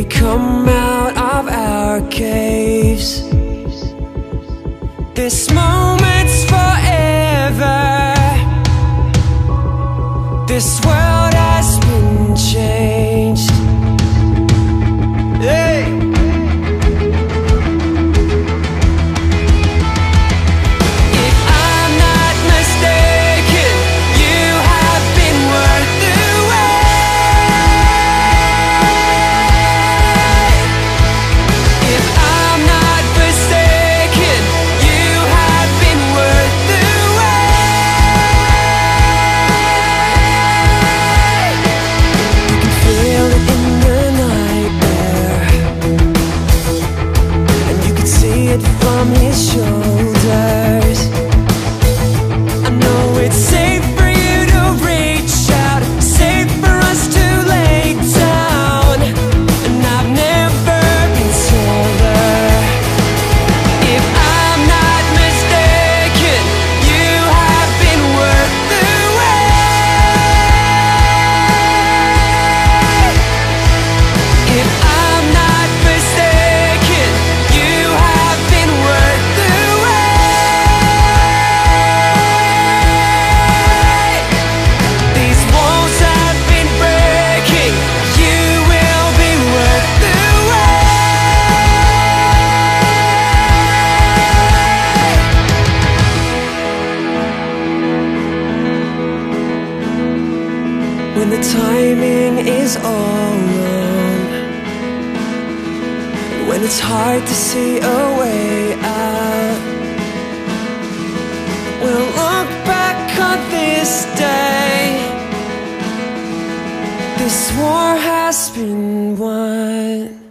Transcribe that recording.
we come out of our caves. This moment's forever. This world when the timing is all wrong. When it's hard to see a way out. We'll look back on this day. This war has been won.